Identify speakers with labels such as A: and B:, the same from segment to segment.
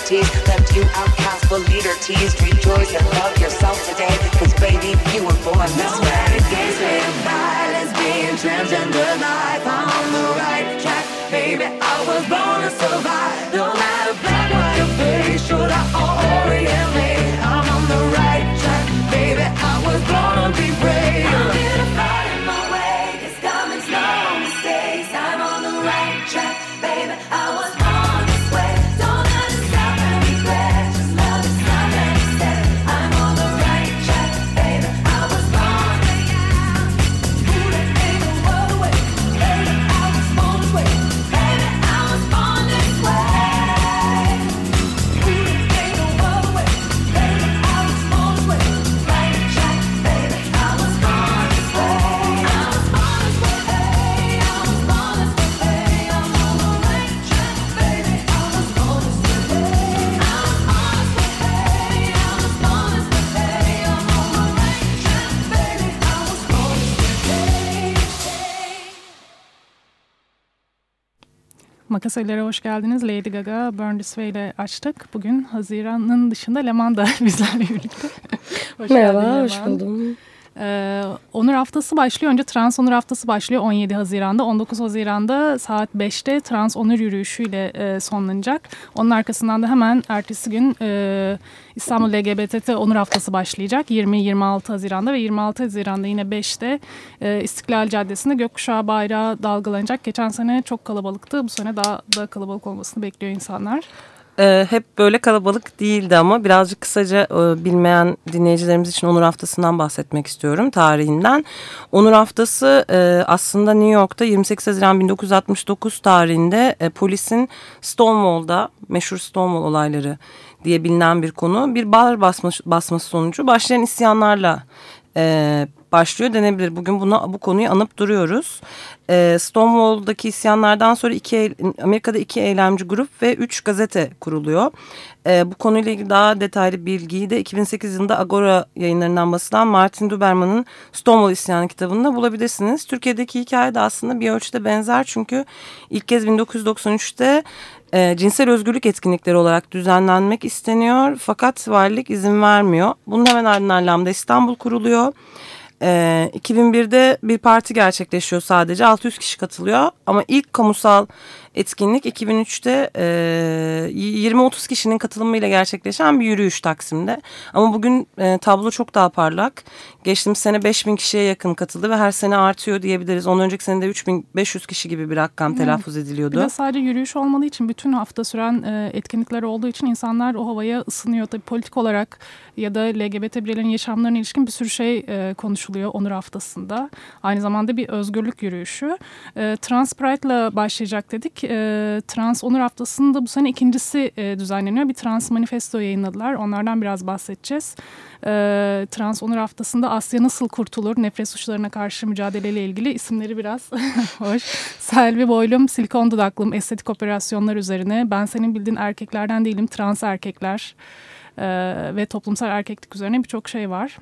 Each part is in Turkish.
A: liberty.
B: Left you outcast for leader teased. Rejoice and love yourself today. Cause baby, you were born this no way.
C: against being bi, lesbian, transgender life. I'm on the right track. Baby, I was born to survive. No matter black or your face, should I
A: Makasalara hoş geldiniz. Lady Gaga, Burn This Way ile açtık. Bugün Haziran'ın dışında Leman da bizlerle birlikte.
D: hoş Merhaba, geldin, hoş buldum.
A: Ee, onur Haftası başlıyor. Önce Trans Onur Haftası başlıyor 17 Haziran'da. 19 Haziran'da saat 5'te Trans Onur yürüyüşüyle e, sonlanacak. Onun arkasından da hemen ertesi gün e, İstanbul LGBT Onur Haftası başlayacak. 20-26 Haziran'da ve 26 Haziran'da yine 5'te e, İstiklal Caddesi'nde gökkuşağı bayrağı dalgalanacak. Geçen sene çok kalabalıktı. Bu sene daha da kalabalık olmasını bekliyor insanlar
D: e, hep böyle kalabalık değildi ama birazcık kısaca e, bilmeyen dinleyicilerimiz için Onur Haftası'ndan bahsetmek istiyorum tarihinden. Onur Haftası e, aslında New York'ta 28 Haziran 1969 tarihinde e, polisin Stonewall'da meşhur Stonewall olayları diye bilinen bir konu bir bar basma, basması sonucu başlayan isyanlarla e, başlıyor denebilir. Bugün buna bu konuyu anıp duruyoruz. E, Stonewall'daki isyanlardan sonra iki, Amerika'da iki eylemci grup ve üç gazete kuruluyor. E, bu konuyla ilgili daha detaylı bilgiyi de 2008 yılında Agora yayınlarından basılan Martin Duberman'ın Stonewall İsyanı kitabında bulabilirsiniz. Türkiye'deki hikaye de aslında bir ölçüde benzer çünkü ilk kez 1993'te e, cinsel özgürlük etkinlikleri olarak düzenlenmek isteniyor fakat valilik izin vermiyor. Bunun hemen ardından Lambda İstanbul kuruluyor. E, 2001'de bir parti gerçekleşiyor sadece 600 kişi katılıyor ama ilk kamusal etkinlik 2003'te e, 20-30 kişinin katılımıyla gerçekleşen bir yürüyüş Taksim'de. Ama bugün e, tablo çok daha parlak. Geçtiğimiz sene 5000 kişiye yakın katıldı ve her sene artıyor diyebiliriz. Ondan önceki senede 3500 kişi gibi bir rakam telaffuz ediliyordu.
A: Bir de sadece yürüyüş olmadığı için bütün hafta süren e, etkinlikler olduğu için insanlar o havaya ısınıyor. Tabii politik olarak ya da LGBT bireylerin yaşamlarına ilişkin bir sürü şey e, konuşuluyor Onur Haftası'nda. Aynı zamanda bir özgürlük yürüyüşü. E, Trans Pride'la başlayacak dedik. E, Trans Onur Haftası'nda bu sene ikincisi e, düzenleniyor. Bir Trans Manifesto yayınladılar. Onlardan biraz bahsedeceğiz. E, Trans Onur Haftası'nda Asya nasıl kurtulur? Nefret suçlarına karşı mücadeleyle ilgili isimleri biraz hoş. Selvi Boylum, Silikon Dudaklım, estetik operasyonlar üzerine. Ben senin bildiğin erkeklerden değilim, trans erkekler ve toplumsal erkeklik üzerine birçok şey var.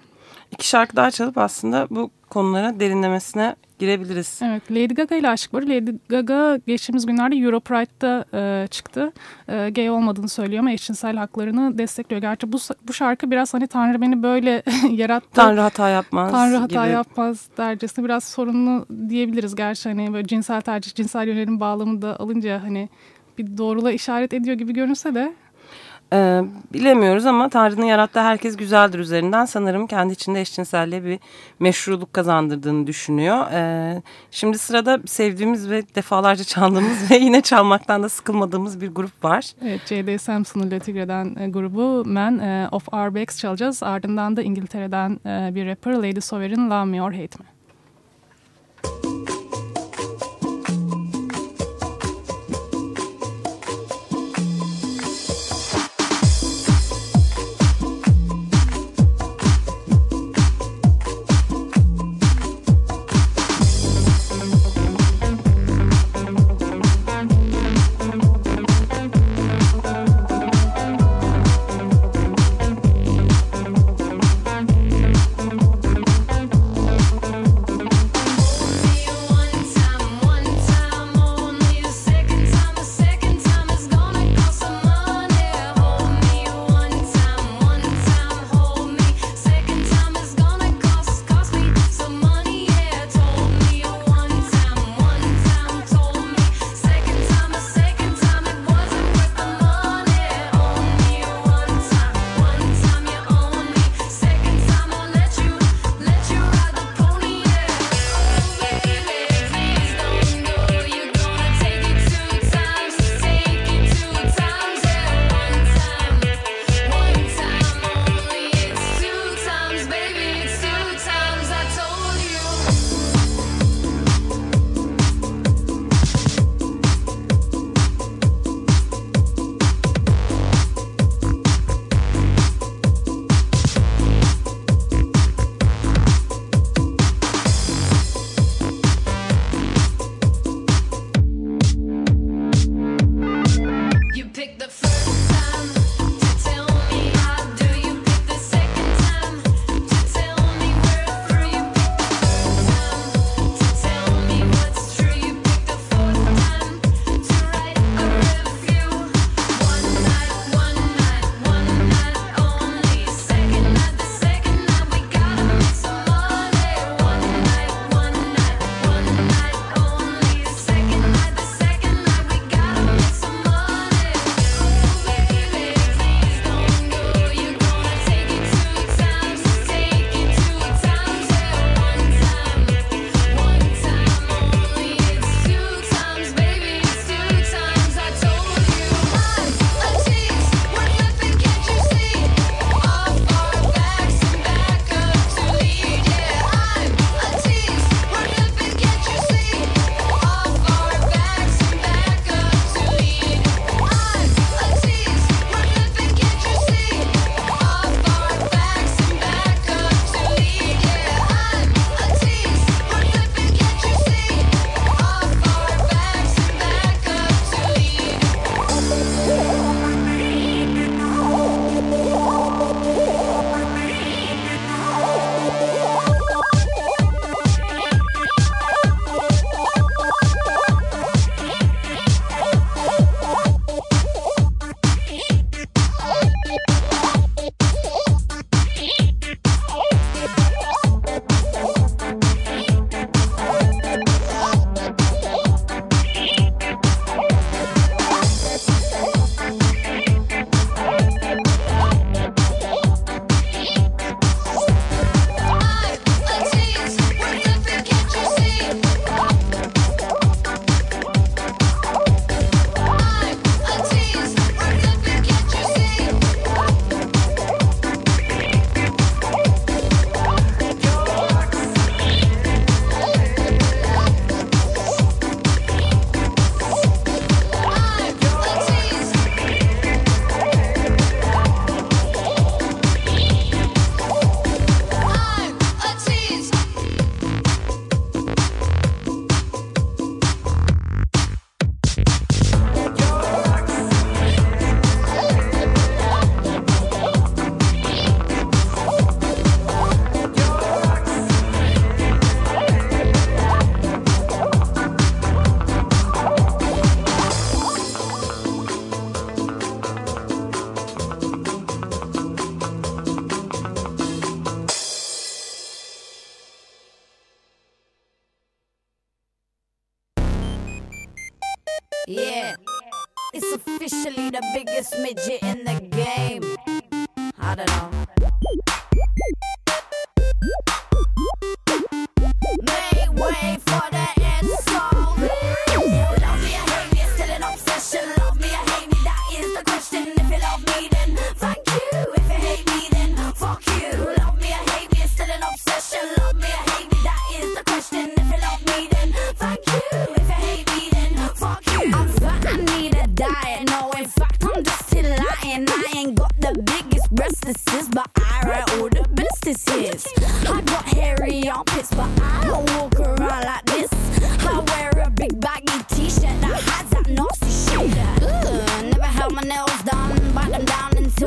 D: İki şarkı daha çalıp aslında bu konulara derinlemesine girebiliriz.
A: Evet Lady Gaga ile aşık var. Lady Gaga geçtiğimiz günlerde Europride'da e, çıktı. E, gay olmadığını söylüyor ama eşcinsel haklarını destekliyor. Gerçi bu, bu şarkı biraz hani Tanrı beni böyle yarattı.
D: Tanrı hata yapmaz
A: Tanrı hata
D: gibi.
A: yapmaz dercesine biraz sorunlu diyebiliriz. Gerçi hani böyle cinsel tercih, cinsel yönelim bağlamı da alınca hani bir doğrula işaret ediyor gibi görünse de
D: ee, bilemiyoruz ama Tanrı'nın yarattığı herkes güzeldir üzerinden sanırım kendi içinde eşcinselliğe bir meşruluk kazandırdığını düşünüyor. Ee, şimdi sırada sevdiğimiz ve defalarca çaldığımız ve yine çalmaktan da sıkılmadığımız bir grup var.
A: Evet J.D. Samson'un Letigre'den e, grubu Man e, of Our Backs çalacağız. Ardından da İngiltere'den e, bir rapper Lady Sovereign Love Me or Hate Me.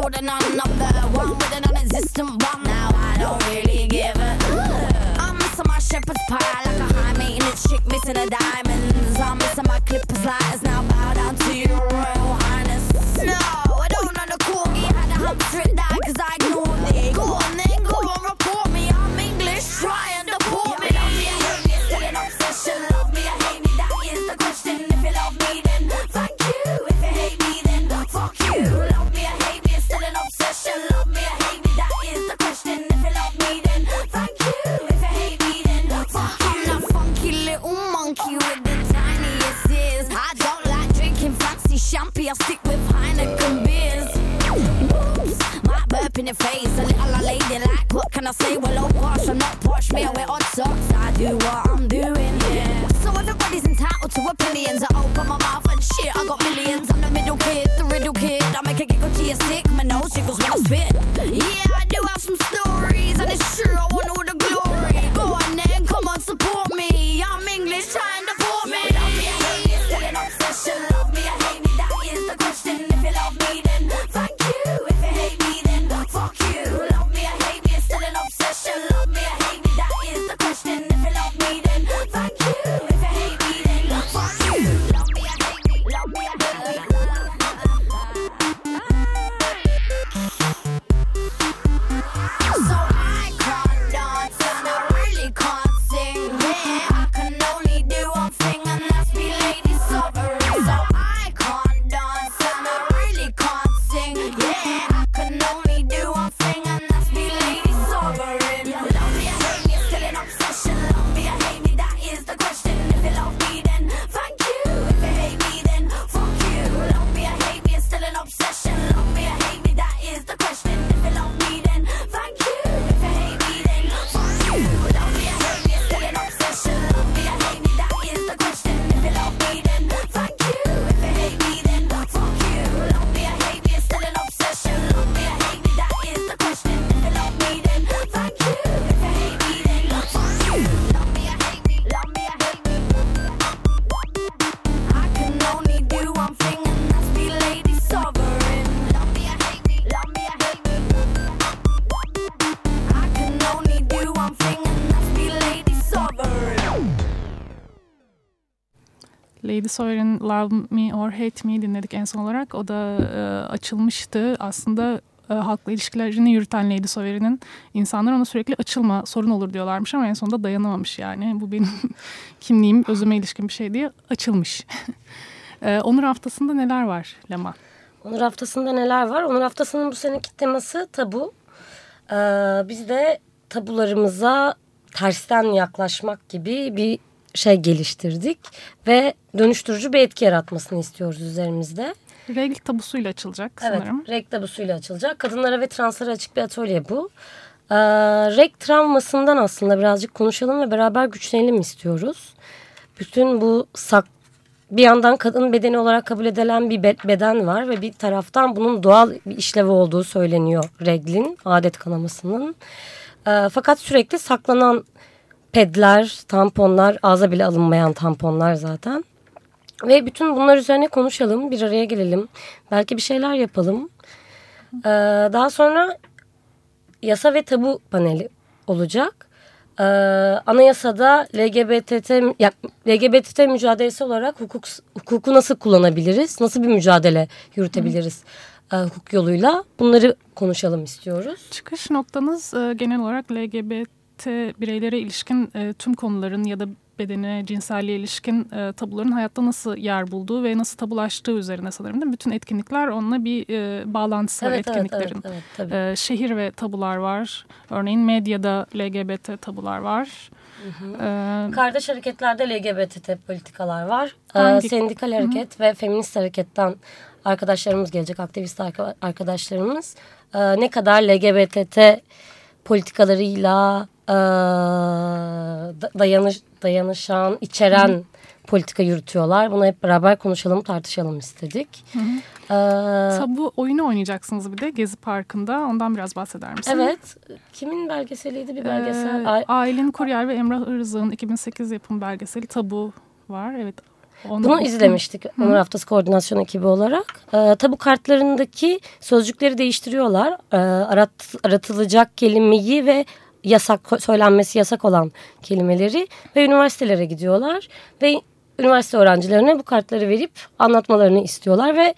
E: two, the none of the one with a non-existent one. Now I don't really give a. I'm missing my shepherd's pie like a high maintenance chick missing a diamonds. I'm missing my clippers lighters.
A: Sawyer'in Love Me or Hate Me dinledik en son olarak. O da e, açılmıştı. Aslında e, halkla ilişkilerini yürüten Lady Sawyer'in insanlar ona sürekli açılma sorun olur diyorlarmış ama en sonunda dayanamamış yani. Bu benim kimliğim, özüme ilişkin bir şey diye açılmış. e, Onur haftasında neler var Lema?
F: Onur haftasında neler var? Onur haftasının bu seneki teması tabu. Ee, biz de tabularımıza tersten yaklaşmak gibi bir şey geliştirdik ve dönüştürücü bir etki yaratmasını istiyoruz üzerimizde.
A: Renk tabusuyla açılacak sanırım.
F: Evet, renk tabusuyla açılacak. Kadınlara ve translara açık bir atölye bu. Ee, renk travmasından aslında birazcık konuşalım ve beraber güçlenelim istiyoruz. Bütün bu sak bir yandan kadın bedeni olarak kabul edilen bir beden var ve bir taraftan bunun doğal bir işlevi olduğu söyleniyor reglin, adet kanamasının. Ee, fakat sürekli saklanan pedler, tamponlar, ağza bile alınmayan tamponlar zaten. Ve bütün bunlar üzerine konuşalım, bir araya gelelim. Belki bir şeyler yapalım. Ee, daha sonra yasa ve tabu paneli olacak. Ee, anayasada LGBT ya, LGBT mücadelesi olarak hukuk hukuku nasıl kullanabiliriz? Nasıl bir mücadele yürütebiliriz? Hı. Hukuk yoluyla bunları konuşalım istiyoruz.
A: Çıkış noktanız e, genel olarak LGBT birlikte bireylere ilişkin e, tüm konuların ya da bedene, cinselliğe ilişkin e, tabuların hayatta nasıl yer bulduğu ve nasıl tabulaştığı üzerine sanırım değil mi? Bütün etkinlikler onunla bir e, bağlantısı
F: evet, var
A: etkinliklerin.
F: Evet, evet, evet,
A: e, şehir ve tabular var. Örneğin medyada LGBT tabular var. Hı hı. E,
F: Kardeş hareketlerde LGBT politikalar var. E,
A: Hangi?
F: Sendikal hareket hı hı. ve feminist hareketten arkadaşlarımız gelecek, aktivist arkadaşlarımız. E, ne kadar LGBT politikalarıyla e, da- dayanış, dayanışan, içeren politika yürütüyorlar. Bunu hep beraber konuşalım, tartışalım istedik. Ee,
A: tabu oyunu oynayacaksınız bir de Gezi Parkı'nda. Ondan biraz bahseder misin?
F: evet. Kimin belgeseliydi bir belgesel?
A: Ee,
F: Ay-
A: Aylin Kuryer ve Emrah Irzık'ın 2008 yapım belgeseli Tabu var. Evet. Onu-
F: Bunu izlemiştik Onur Haftası Koordinasyon ekibi olarak. Ee, tabu kartlarındaki sözcükleri değiştiriyorlar. Ee, arat, aratılacak kelimeyi ve yasak söylenmesi yasak olan kelimeleri ve üniversitelere gidiyorlar ve üniversite öğrencilerine bu kartları verip anlatmalarını istiyorlar ve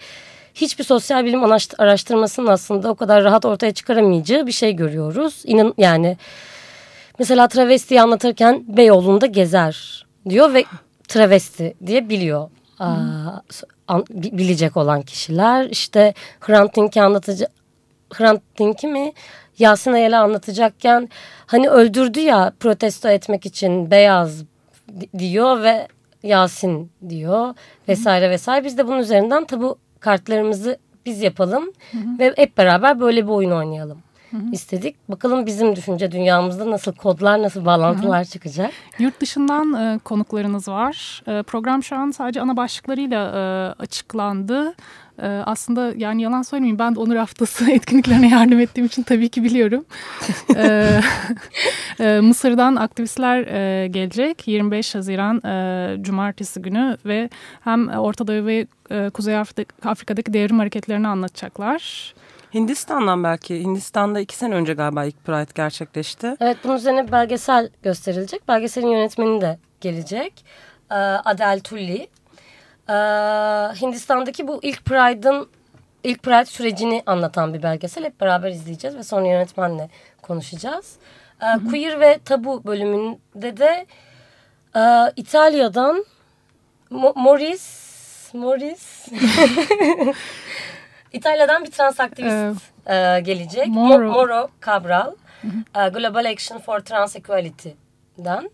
F: hiçbir sosyal bilim araşt- araştırmasının aslında o kadar rahat ortaya çıkaramayacağı bir şey görüyoruz. İnan yani Mesela travestiyi anlatırken Beyoğlu'nda gezer diyor ve travesti diye biliyor. Aa, bilecek olan kişiler işte Hrant Dink'i anlatıcı Hrant Dink'i mi Yasin Ayal'ı anlatacakken hani öldürdü ya protesto etmek için beyaz di- diyor ve Yasin diyor vesaire vesaire. Biz de bunun üzerinden tabu kartlarımızı biz yapalım ve hep beraber böyle bir oyun oynayalım istedik. Bakalım bizim düşünce dünyamızda nasıl kodlar, nasıl bağlantılar çıkacak.
A: Yurt dışından e, konuklarınız var. E, program şu an sadece ana başlıklarıyla e, açıklandı. E, aslında yani yalan söylemeyeyim ben de Onur Haftası etkinliklerine yardım ettiğim için tabii ki biliyorum. e, e, Mısır'dan aktivistler e, gelecek 25 Haziran e, Cumartesi günü ve hem Orta Doğu ve e, Kuzey Afrika, Afrika'daki devrim hareketlerini anlatacaklar.
D: Hindistan'dan belki. Hindistan'da iki sene önce galiba ilk Pride gerçekleşti.
F: Evet bunun üzerine bir belgesel gösterilecek. Belgeselin yönetmeni de gelecek. Ee, Adel Tulli. Ee, Hindistan'daki bu ilk Pride'ın ilk Pride sürecini anlatan bir belgesel. Hep beraber izleyeceğiz ve sonra yönetmenle konuşacağız. Ee, Queer ve Tabu bölümünde de e, İtalya'dan Mo- Morris Morris İtalya'dan bir trans aktivist e, gelecek.
A: Moro.
F: Mo- Moro Cabral. e, Global Action for Trans Equality'den.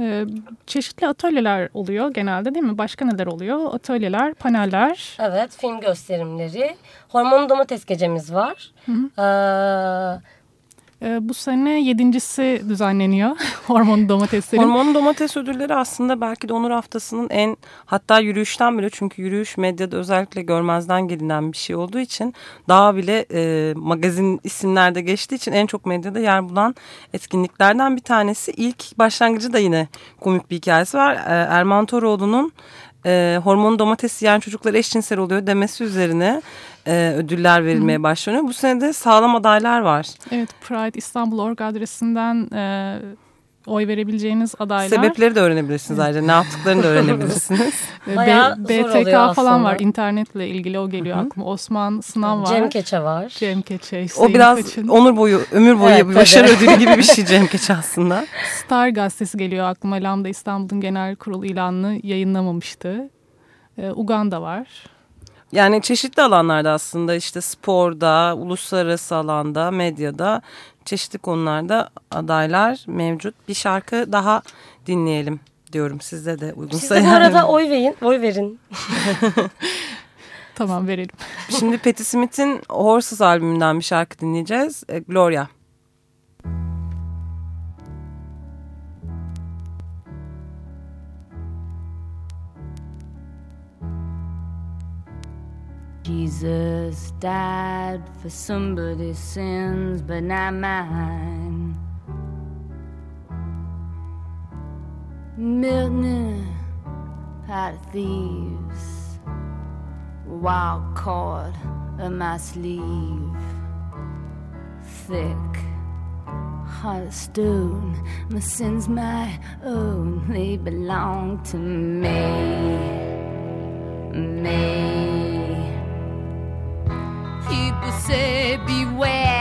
A: E, çeşitli atölyeler oluyor genelde değil mi? Başka neler oluyor? Atölyeler, paneller.
F: Evet film gösterimleri. Hormon domates gecemiz var. E,
A: E, bu sene yedincisi düzenleniyor. Hormon domateslerin.
D: Hormon domates ödülleri aslında belki de Onur Haftası'nın en hatta yürüyüşten bile çünkü yürüyüş medyada özellikle görmezden gelinen bir şey olduğu için daha bile e, magazin isimlerde geçtiği için en çok medyada yer bulan etkinliklerden bir tanesi. İlk başlangıcı da yine komik bir hikayesi var. E, Erman Toroğlu'nun e, hormon domates yiyen çocuklar eşcinsel oluyor demesi üzerine e, ödüller verilmeye başlanıyor. Bu sene de sağlam adaylar var.
A: Evet Pride İstanbul Org adresinden e, oy verebileceğiniz adaylar.
D: Sebepleri de öğrenebilirsiniz ayrıca. Ne yaptıklarını da öğrenebilirsiniz.
F: Bayağı
A: B- BTK falan
F: aslında.
A: var. internetle ilgili o geliyor aklıma. Osman Sınav var.
F: Cem Keçe var.
A: Cem Keçe,
D: o
A: Hüseyin
D: biraz
A: Seçin.
D: onur boyu, ömür boyu
F: Evet,
D: bir başarı ödülü gibi bir şey Cem Keçi aslında.
A: Star gazetesi geliyor aklıma. Lambda İstanbul'un genel kurul ilanını yayınlamamıştı. E, Uganda var.
D: Yani çeşitli alanlarda aslında işte sporda, uluslararası alanda, medyada çeşitli konularda adaylar mevcut. Bir şarkı daha dinleyelim diyorum size de uygunsa.
F: Siz de bu arada oy verin. Oy verin.
A: Tamam verelim.
D: Şimdi Patti Smith'in Horses albümünden bir şarkı dinleyeceğiz. E, Gloria.
G: Jesus died for somebody's sins, but not mine. Milton, pot of thieves, wild cord of my sleeve, thick, heart of stone. My sins, my own, they belong to me me. People say beware,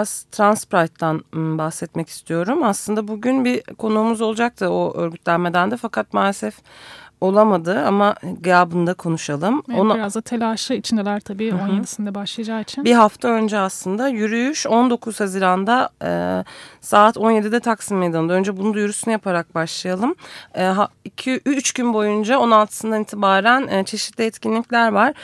D: biraz Trans Pride'dan bahsetmek istiyorum. Aslında bugün bir konuğumuz olacaktı o örgütlenmeden de fakat maalesef olamadı ama gabını konuşalım.
A: Evet,
D: Ona,
A: biraz da telaşı içindeler tabii hı. 17'sinde başlayacağı için.
D: Bir hafta önce aslında yürüyüş 19 Haziran'da e, saat 17'de Taksim Meydanı'nda. Önce bunu duyurusunu yaparak başlayalım. 2-3 e, gün boyunca 16'sından itibaren e, çeşitli etkinlikler var.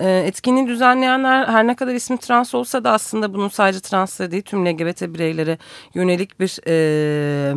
D: E, etkinliği düzenleyenler her ne kadar ismi trans olsa da aslında bunun sadece transları değil tüm LGBT bireylere yönelik bir... E,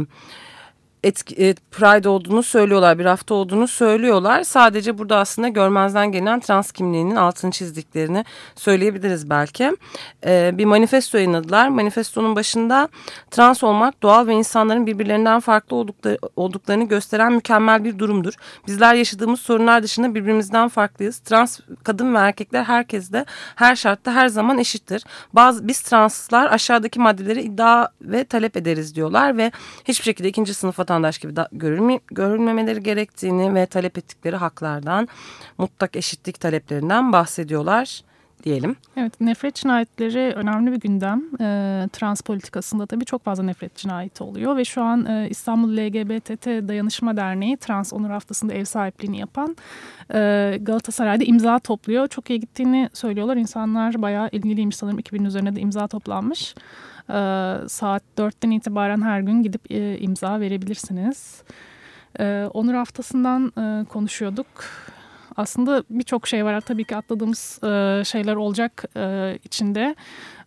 D: etki, e, Pride olduğunu söylüyorlar, bir hafta olduğunu söylüyorlar. Sadece burada aslında görmezden gelen trans kimliğinin altını çizdiklerini söyleyebiliriz belki. E, bir manifesto yayınladılar. Manifestonun başında trans olmak doğal ve insanların birbirlerinden farklı oldukları, olduklarını gösteren mükemmel bir durumdur. Bizler yaşadığımız sorunlar dışında birbirimizden farklıyız. Trans kadın ve erkekler herkeste, her şartta, her zaman eşittir. Bazı biz translar aşağıdaki maddeleri iddia ve talep ederiz diyorlar ve hiçbir şekilde ikinci sınıf vatandaş gibi da görülme, görülmemeleri gerektiğini ve talep ettikleri haklardan, mutlak eşitlik taleplerinden bahsediyorlar diyelim.
A: Evet, nefret cinayetleri önemli bir gündem. E, trans politikasında tabii çok fazla nefret cinayeti oluyor ve şu an e, İstanbul LGBTT Dayanışma Derneği Trans Onur Haftası'nda ev sahipliğini yapan e, Galatasaray'da imza topluyor. Çok iyi gittiğini söylüyorlar. İnsanlar bayağı ilgiliymiş sanırım 2000 üzerine de imza toplanmış. E, saat 4'ten itibaren her gün gidip e, imza verebilirsiniz. E, Onur Haftası'ndan e, konuşuyorduk aslında birçok şey var. Tabii ki atladığımız e, şeyler olacak e, içinde.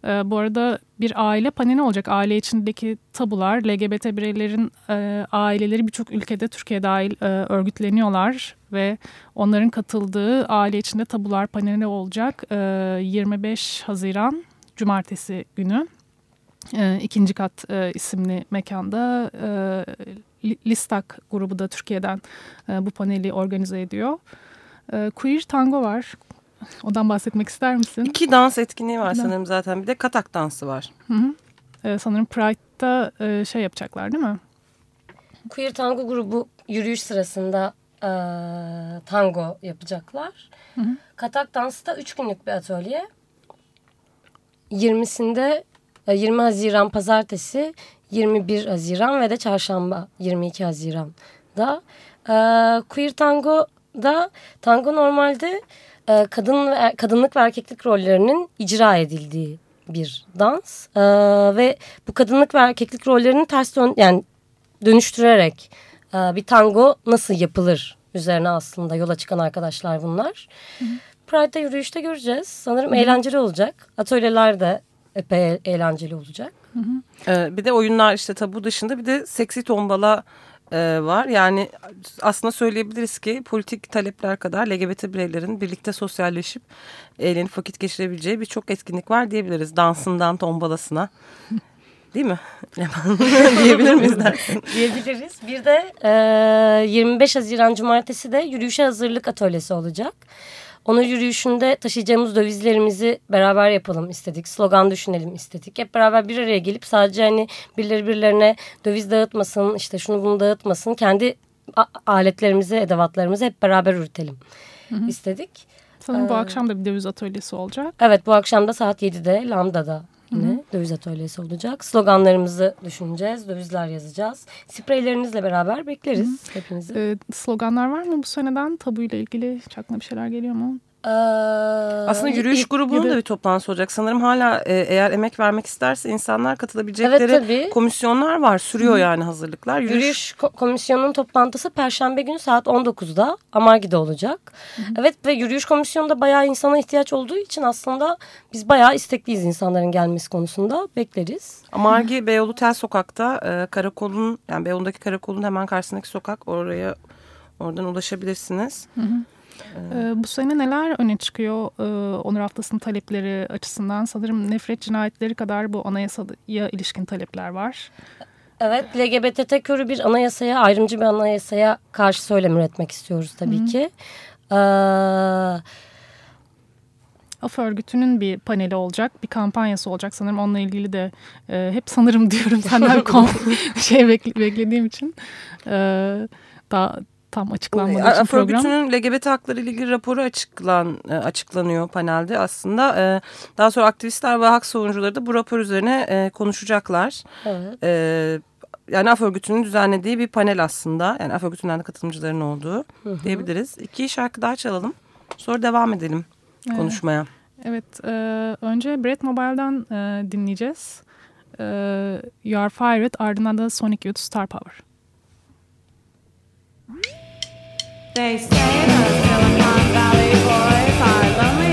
A: E, bu arada bir aile paneli olacak. Aile içindeki tabular, LGBT bireylerin e, aileleri birçok ülkede Türkiye dahil e, örgütleniyorlar ve onların katıldığı aile içinde tabular paneli olacak. E, 25 Haziran Cumartesi günü. E, ikinci kat e, isimli mekanda e, Listak grubu da Türkiye'den e, bu paneli organize ediyor. E, queer tango var. Ondan bahsetmek ister misin?
D: İki dans etkinliği var sanırım zaten. Bir de katak dansı var.
A: Hı hı. E, sanırım Pride'da e, şey yapacaklar değil mi?
F: Queer Tango grubu yürüyüş sırasında e, tango yapacaklar.
A: Hı hı.
F: Katak dansta 3 günlük bir atölye. 20'sinde e, 20 Haziran pazartesi, 21 Haziran ve de çarşamba 22 Haziran'da. E, Queer Tango'da tango normalde e, kadın ve, kadınlık ve erkeklik rollerinin icra edildiği bir dans. E, ve bu kadınlık ve erkeklik rollerinin ters dön yani dönüştürerek e, bir tango nasıl yapılır üzerine aslında yola çıkan arkadaşlar bunlar. Pride'da yürüyüşte göreceğiz. Sanırım eğlenceli olacak. Atölyeler de epey eğlenceli olacak.
D: Ee, bir de oyunlar işte tabu dışında bir de seksi tombala e, var. Yani aslında söyleyebiliriz ki politik talepler kadar LGBT bireylerin birlikte sosyalleşip eğlenip vakit geçirebileceği birçok etkinlik var diyebiliriz. Dansından tombalasına. Değil mi? Diyebilir miyiz dersin?
F: Diyebiliriz. Bir de e, 25 Haziran Cumartesi de yürüyüşe hazırlık atölyesi olacak. Onur yürüyüşünde taşıyacağımız dövizlerimizi beraber yapalım istedik. Slogan düşünelim istedik. Hep beraber bir araya gelip sadece hani birileri birilerine döviz dağıtmasın, işte şunu bunu dağıtmasın. Kendi aletlerimizi, edevatlarımızı hep beraber üretelim istedik.
A: Sanırım bu
F: Ee,
A: akşam da bir döviz atölyesi olacak.
F: Evet bu akşam da saat 7'de Lambda'da döviz atölyesi olacak. Sloganlarımızı düşüneceğiz, dövizler yazacağız. Spreylerinizle beraber bekleriz hepinizi.
A: E, sloganlar var mı bu seneden? Tabuyla ilgili çakma bir şeyler geliyor mu?
F: Ee,
D: Aslında yürüyüş grubunun
A: ya da-
D: bir toplantısı olacak. Sanırım hala e, eğer emek vermek isterse insanlar katılabilecekleri
F: Evet, tabii.
D: komisyonlar var. Sürüyor yani hazırlıklar. Yürüyüş,
F: Yürüyüş ko- komisyonunun toplantısı Perşembe günü saat 19'da Amargi'de olacak. Evet ve yürüyüş komisyonunda bayağı insana ihtiyaç olduğu için aslında biz bayağı istekliyiz insanların gelmesi konusunda. Bekleriz.
D: Amargi Beyoğlu Tel Sokak'ta e, karakolun yani Beyoğlu'ndaki karakolun hemen karşısındaki sokak oraya oradan ulaşabilirsiniz.
A: Ee, bu sene neler öne çıkıyor e, Onur Haftası'nın talepleri açısından? Sanırım nefret cinayetleri kadar bu anayasaya ilişkin talepler var.
F: Evet LGBT körü bir anayasaya ayrımcı bir anayasaya karşı söylem üretmek istiyoruz tabii ki. Ee,
A: AF örgütünün bir paneli olacak, bir kampanyası olacak. Sanırım onunla ilgili de e, hep sanırım diyorum senden bir şey bekle- beklediğim için. E, daha tam açıklanmadığı için
D: AF
A: program.
D: örgütünün LGBT hakları ile ilgili raporu açıklan, e, açıklanıyor panelde aslında. E, Daha sonra aktivistler ve hak savunucuları da bu rapor üzerine e, konuşacaklar.
F: evet.
D: Yani AF örgütünün düzenlediği bir panel aslında. Yani AF örgütünden de katılımcıların olduğu diyebiliriz. İki şarkı daha çalalım. Sonra devam edelim
A: Evet.
D: konuşmaya.
A: Evet, e, önce Brett Mobile'dan e, dinleyeceğiz. E, you Are Fired, ardından da Sonic Youth Star Power.
H: They say the Silicon Valley boys are lonely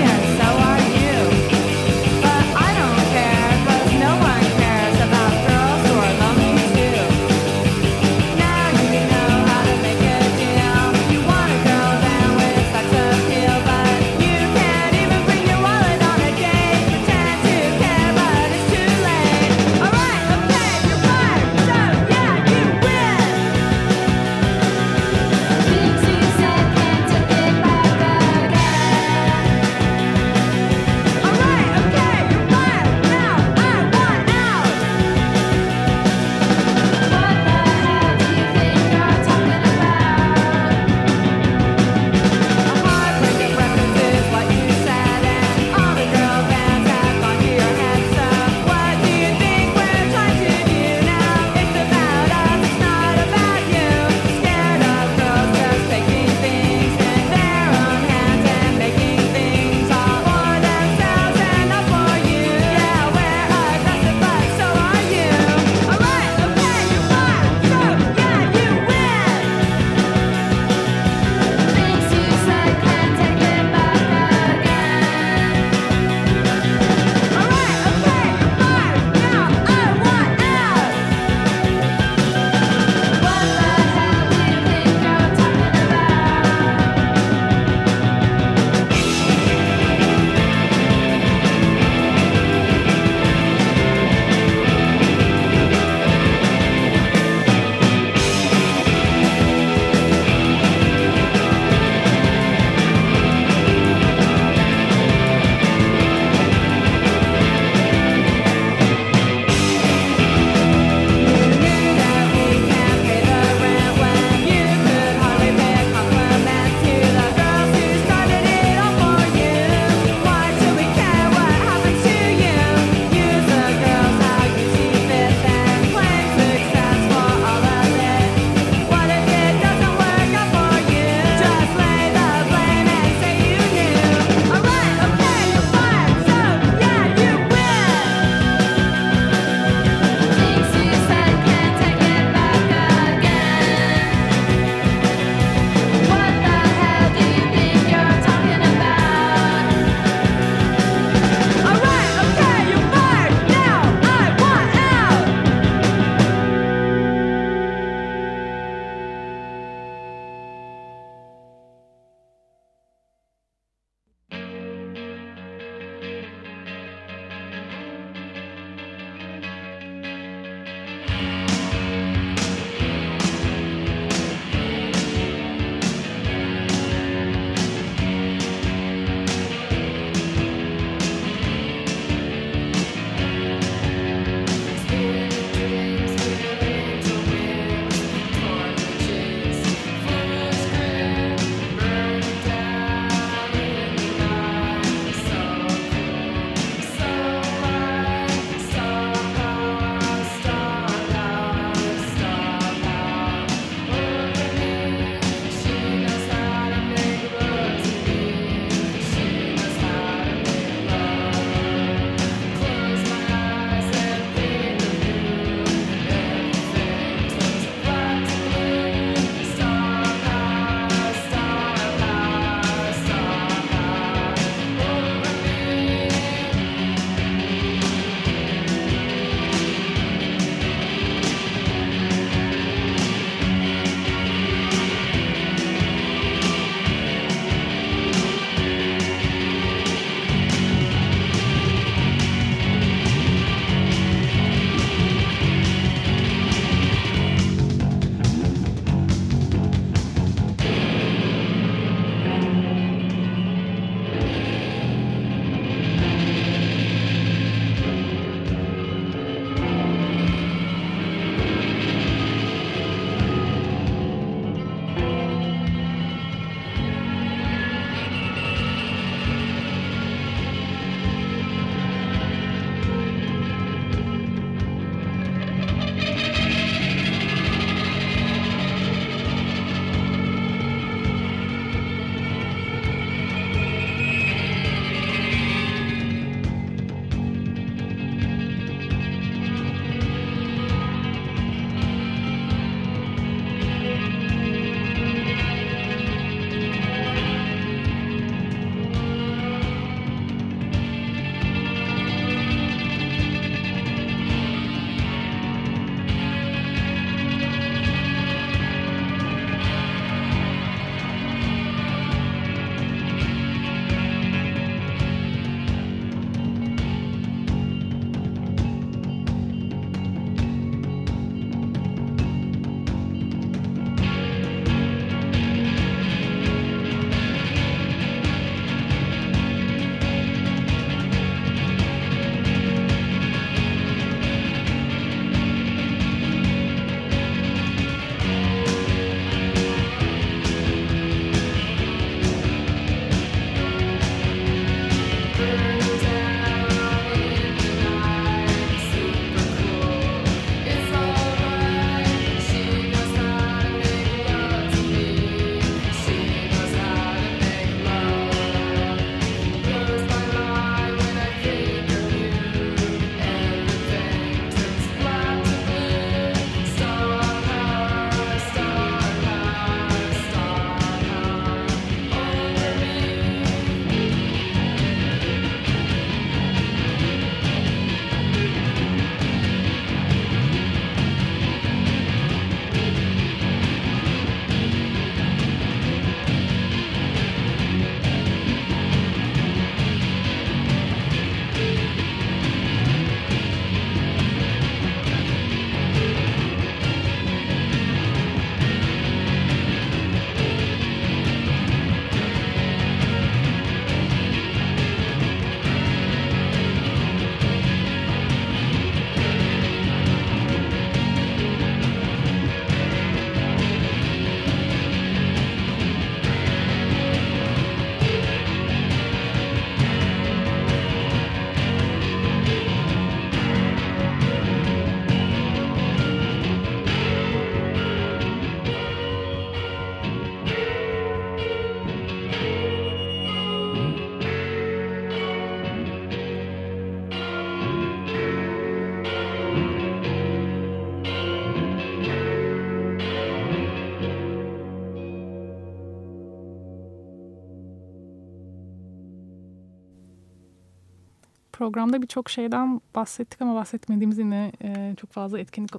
A: programda birçok şeyden bahsettik ama bahsetmediğimiz yine e, çok fazla etkinlik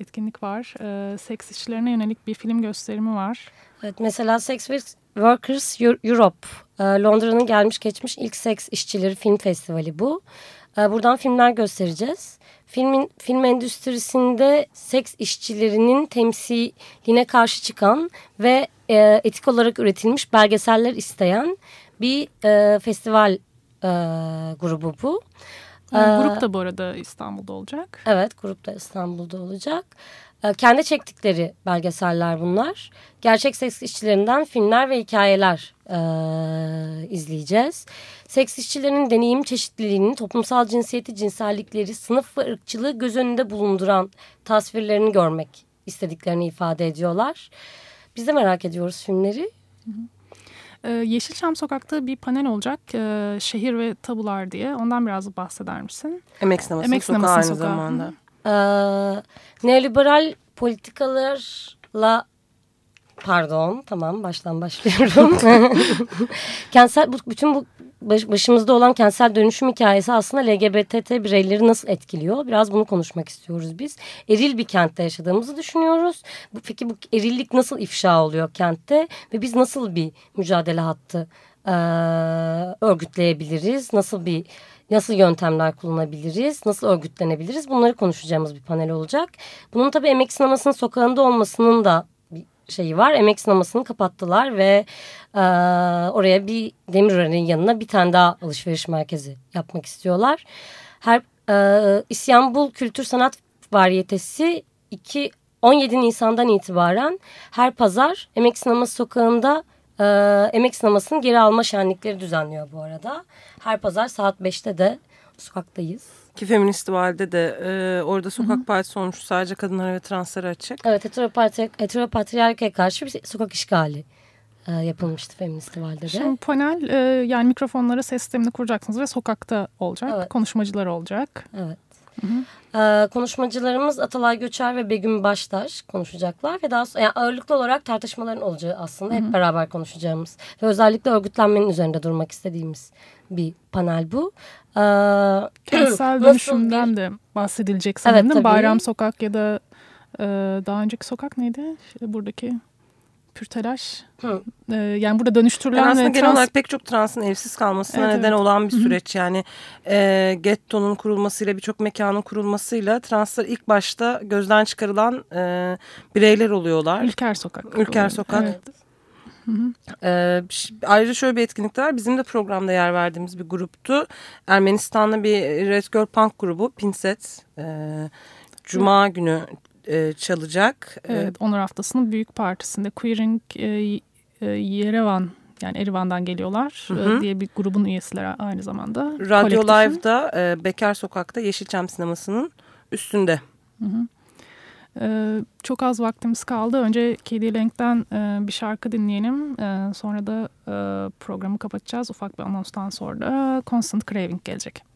A: etkinlik var. E, seks işçilerine yönelik bir film gösterimi var.
F: Evet, mesela Sex Workers Europe, e, Londra'nın gelmiş geçmiş ilk seks işçileri film festivali bu. E, buradan filmler göstereceğiz. Filmin film endüstrisinde seks işçilerinin temsiline karşı çıkan ve e, etik olarak üretilmiş belgeseller isteyen bir e, festival e, grubu bu. Ee,
A: grup da bu arada İstanbul'da olacak.
F: Evet grup da İstanbul'da olacak. Kendi çektikleri belgeseller bunlar. Gerçek seks işçilerinden filmler ve hikayeler e, izleyeceğiz. Seks işçilerinin deneyim çeşitliliğini, toplumsal cinsiyeti, cinsellikleri, sınıf ve ırkçılığı göz önünde bulunduran tasvirlerini görmek istediklerini ifade ediyorlar. Biz de merak ediyoruz filmleri.
A: Ee, Yeşilçam Sokak'ta bir panel olacak. Ee, şehir ve tabular diye. Ondan biraz bahseder misin?
D: Emek sinemasının
A: Emek
D: sokağı aynı
A: sokağı.
D: zamanda.
F: Ee, neoliberal politikalarla pardon tamam baştan başlıyorum. kentsel bu, bütün bu baş- başımızda olan kentsel dönüşüm hikayesi aslında LGBT bireyleri nasıl etkiliyor? Biraz bunu konuşmak istiyoruz biz. Eril bir kentte yaşadığımızı düşünüyoruz. Bu, peki bu erillik nasıl ifşa oluyor kentte ve biz nasıl bir mücadele hattı e, örgütleyebiliriz? Nasıl bir nasıl yöntemler kullanabiliriz? Nasıl örgütlenebiliriz? Bunları konuşacağımız bir panel olacak. Bunun tabii emek sinemasının sokağında olmasının da şeyi var. Emek sinemasını kapattılar ve e, oraya bir Demirören'in yanına bir tane daha alışveriş merkezi yapmak istiyorlar. Her e, İstanbul Kültür Sanat Varyetesi 2 17 Nisan'dan itibaren her pazar Emek Sineması Sokağı'nda e, Emek Sineması'nın geri alma şenlikleri düzenliyor bu arada. Her pazar saat 5'te de sokaktayız.
D: Ki Feministival'de de e, orada sokak partisi olmuş sadece kadınlara ve translara açık.
F: Evet heteropatri, heteropatriyarkaya karşı bir sokak işgali e, yapılmıştı Feministival'de de.
A: Şimdi panel e, yani mikrofonlara ses sistemini kuracaksınız ve sokakta olacak.
F: Evet.
A: Konuşmacılar olacak.
F: Evet. Ee, konuşmacılarımız Atalay Göçer ve Begüm Baştaş konuşacaklar ve daha sonra yani ağırlıklı olarak tartışmaların olacağı aslında hep beraber konuşacağımız ve özellikle örgütlenmenin üzerinde durmak istediğimiz bir panel bu. Ee,
A: Kentsel dönüşümden
F: bir-
A: de bahsedilecek sanırım.
F: Evet.
A: Bayram Sokak ya da e, daha önceki sokak neydi? İşte buradaki Pürtelaş.
F: Hı.
A: E, yani burada dönüştürülen
D: Yani aslında
A: ve
D: genel
A: trans-
D: olarak pek çok transın evsiz kalmasına
A: Evet,
D: neden
A: evet.
D: olan bir süreç. Yani e, gettonun kurulmasıyla birçok mekanın kurulmasıyla translar ilk başta gözden çıkarılan e, bireyler oluyorlar.
A: Ülker Sokak.
D: Ülker Sokak.
A: Evet.
D: Ee, ş- ayrıca şöyle bir etkinlik var. Bizim de programda yer verdiğimiz bir gruptu. Ermenistan'da bir Red Girl Punk grubu Pinset. e, Cuma günü e, çalacak. Ee,
A: Evet, Onur Haftası'nın büyük partisinde Queering e, e, Yerevan yani Erivan'dan geliyorlar
D: Hı hı.
A: e, diye bir grubun üyesiler aynı zamanda.
D: Radyo
A: Kolektifin.
D: Live'da e, Bekar Sokak'ta Yeşilçam Sineması'nın üstünde.
A: Ee, çok az vaktimiz kaldı. Önce Kedi Lank'ten e, bir şarkı dinleyelim. E, sonra da e, programı kapatacağız. Ufak bir anonstan sonra Constant Craving gelecek.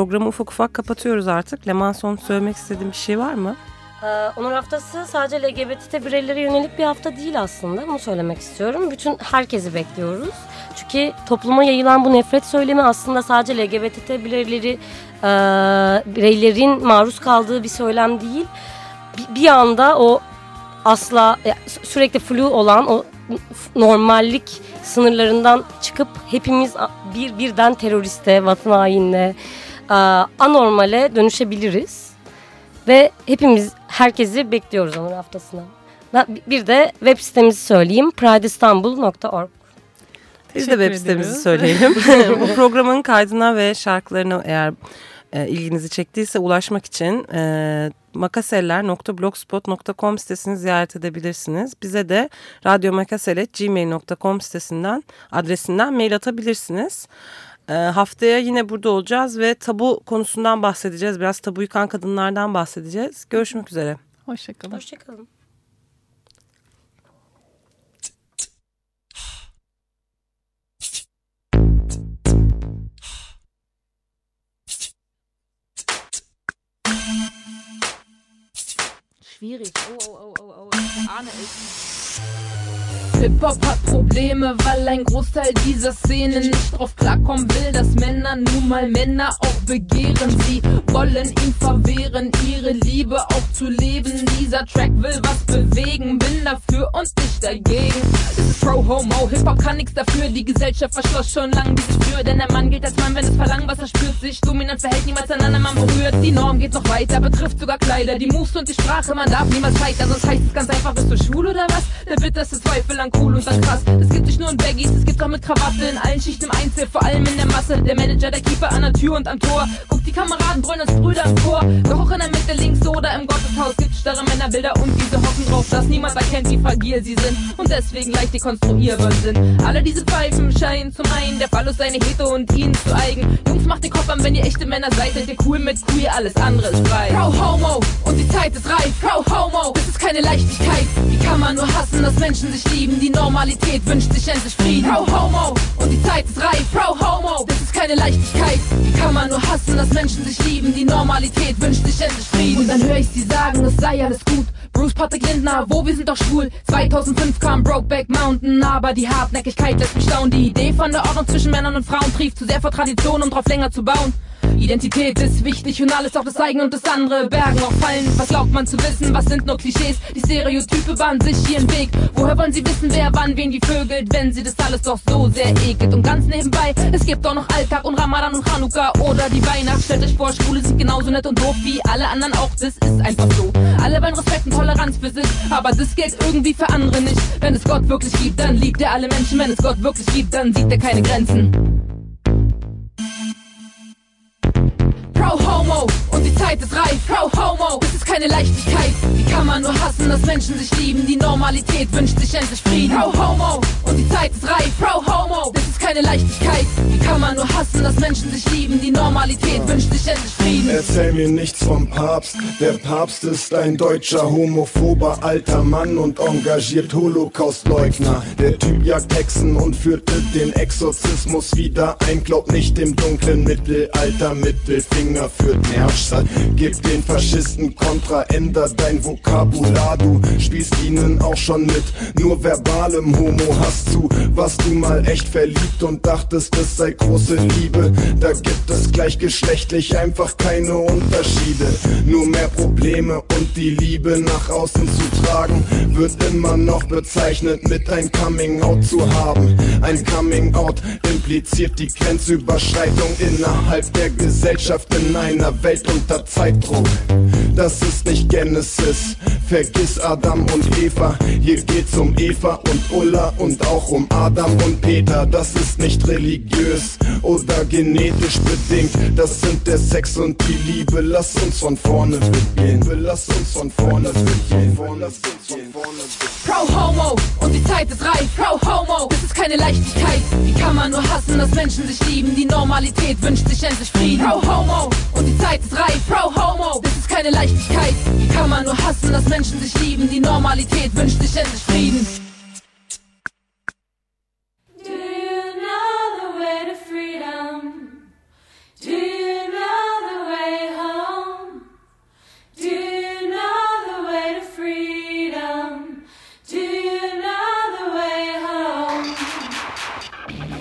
D: Programı ufak ufak kapatıyoruz artık. Leman son söylemek istediğim bir şey var mı?
F: Ee, Onur Haftası sadece LGBT bireylere yönelik bir hafta değil aslında. Bunu söylemek istiyorum. Bütün herkesi bekliyoruz. Çünkü topluma yayılan bu nefret söylemi aslında sadece LGBT bireyleri e, bireylerin maruz kaldığı bir söylem değil. Bir, bir anda o asla e, sü- sürekli flu olan o normallik sınırlarından çıkıp hepimiz bir birden teröriste, vatan hainine, anormale dönüşebiliriz. Ve hepimiz herkesi bekliyoruz Onur Haftası'na. Bir de web sitemizi söyleyeyim. prideistanbul.org
D: Biz de web sitemizi söyleyelim. Bu programın kaydına ve şarkılarına eğer e, ilginizi çektiyse ulaşmak için e, makaseller.blogspot.com sitesini ziyaret edebilirsiniz. Bize de radyomakasel.gmail.com sitesinden adresinden mail atabilirsiniz. E, haftaya yine burada olacağız ve tabu konusundan bahsedeceğiz. Biraz tabu yıkan kadınlardan bahsedeceğiz. Görüşmek üzere.
A: Hoşçakalın.
F: Hoşçakalın.
I: Schwierig. Oh, oh, oh, oh, oh. Ich ahne es. Hip-Hop hat Probleme, weil ein Großteil dieser Szene nicht drauf klarkommen will, dass Männer nun mal Männer auch begehren. Sie wollen ihm verwehren, ihre Liebe auch zu leben. Dieser Track will was bewegen, bin dafür und nicht dagegen. Das ist Pro-Homo, Hip-Hop kann nichts dafür. Die Gesellschaft verschloss schon lang diese Tür, denn der Mann gilt als Mann, wenn es verlangt, was er spürt. Sich dominant verhält, niemals ein anderer Mann berührt. Die Norm geht noch weiter, betrifft sogar Kleider. Die Moves und die Sprache, man darf niemals scheitern. Sonst heißt es ganz einfach, bist du schwul oder was? Der bitterste Zweifel an cool und an krass. Es gibt nicht nur in Baggies, es gibt auch mit Krawatte in allen Schichten im Einzel, vor allem in der Masse. Der Manager, der Keeper an der Tür und am Tor. Guckt die Kameraden brüllen als Brüder Chor. Doch in der Mitte links oder im Gotteshaus gibt starre Männerbilder und diese hoffen drauf, dass niemand erkennt, wie fragil sie sind und deswegen leicht dekonstruierbar sind. Alle diese Pfeifen scheinen zum einen der ist seine Hetero und ihnen zu eigen. Jungs, macht den Kopf an, wenn ihr echte Männer seid, seid ihr cool mit queer, alles andere ist frei. Pro Homo und die Zeit ist reif. Pro keine Leichtigkeit. Wie kann man nur hassen, dass Menschen sich lieben? Die Normalität wünscht sich endlich Frieden. Pro Homo und die Zeit ist reif. Pro Homo, das ist keine Leichtigkeit. Wie kann man nur hassen, dass Menschen sich lieben? Die Normalität wünscht sich endlich Frieden. Und dann höre ich sie sagen, es sei alles gut. Bruce Patrick Lindner, wo wir sind doch schwul. 2005 kam Brokeback Mountain, aber die Hartnäckigkeit lässt mich staunen. Die Idee von der Ordnung zwischen Männern und Frauen trieft zu sehr vor Tradition, um drauf länger zu bauen. Identität ist wichtig und alles auch das eigene und das andere. Bergen auch fallen, was glaubt man zu wissen? Was sind nur Klischees? Die Stereotype bahnen sich ihren Weg. Woher wollen sie wissen, wer wann wen wie vögelt, wenn sie das alles doch so sehr ekelt? Und ganz nebenbei, es gibt auch noch Alltag und Ramadan und Chanukka oder die Weihnacht. Stellt euch vor, Schwule sind genauso nett und doof wie alle anderen auch. Das ist einfach so. Alle wollen Respekt und Toleranz für sich, aber das gilt irgendwie für andere nicht. Wenn es Gott wirklich gibt, dann liebt er alle Menschen. Wenn es Gott wirklich gibt, dann sieht er keine Grenzen. pro homo. Zeit ist reif. Pro Homo, das ist keine Leichtigkeit. Wie kann man nur hassen, dass Menschen sich lieben? Die Normalität wünscht sich endlich Frieden. Pro Homo und die Zeit ist reif. Pro Homo, das ist keine Leichtigkeit. Wie kann man nur hassen, dass Menschen sich lieben? Die Normalität wünscht sich endlich Frieden.
J: Erzähl mir nichts vom Papst. Der Papst ist ein deutscher homophober alter Mann und engagiert Holocaustleugner. Der Typ jagt Hexen und führte den Exorzismus wieder ein. Glaub nicht dem dunklen Mittelalter. Mittelfinger führt Nervstadt. Gib den Faschisten Kontra, änder dein Vokabular. Du spielst ihnen auch schon mit nur verbalem Homo. Hast zu, warst du mal echt verliebt und dachtest, es sei große Liebe. Da gibt es gleichgeschlechtlich einfach keine Unterschiede. Nur mehr Probleme und die Liebe nach außen zu tragen, wird immer noch bezeichnet mit ein Coming Out zu haben. Ein Coming Out impliziert die Grenzüberschreitung innerhalb der Gesellschaft in einer Welt unter Zeitdruck. Das ist nicht Genesis, vergiss Adam und Eva. Hier geht's um Eva und Ulla und auch um Adam und Peter. Das ist nicht religiös oder genetisch bedingt. Das sind der Sex und die Liebe. Lass uns von vorne beginnen. Lass uns von vorne beginnen.
I: Pro Homo und die Zeit ist reif. Pro Homo, das ist keine Leichtigkeit. Wie kann man nur hassen, dass Menschen sich lieben? Die Normalität wünscht sich endlich Frieden. Pro Homo und die Zeit ist reif. Pro Homo, das ist keine Leichtigkeit. Wie kann man nur hassen, dass Menschen sich lieben? Die Normalität wünscht sich endlich Frieden.
E: Do you know the way to freedom?
K: Do you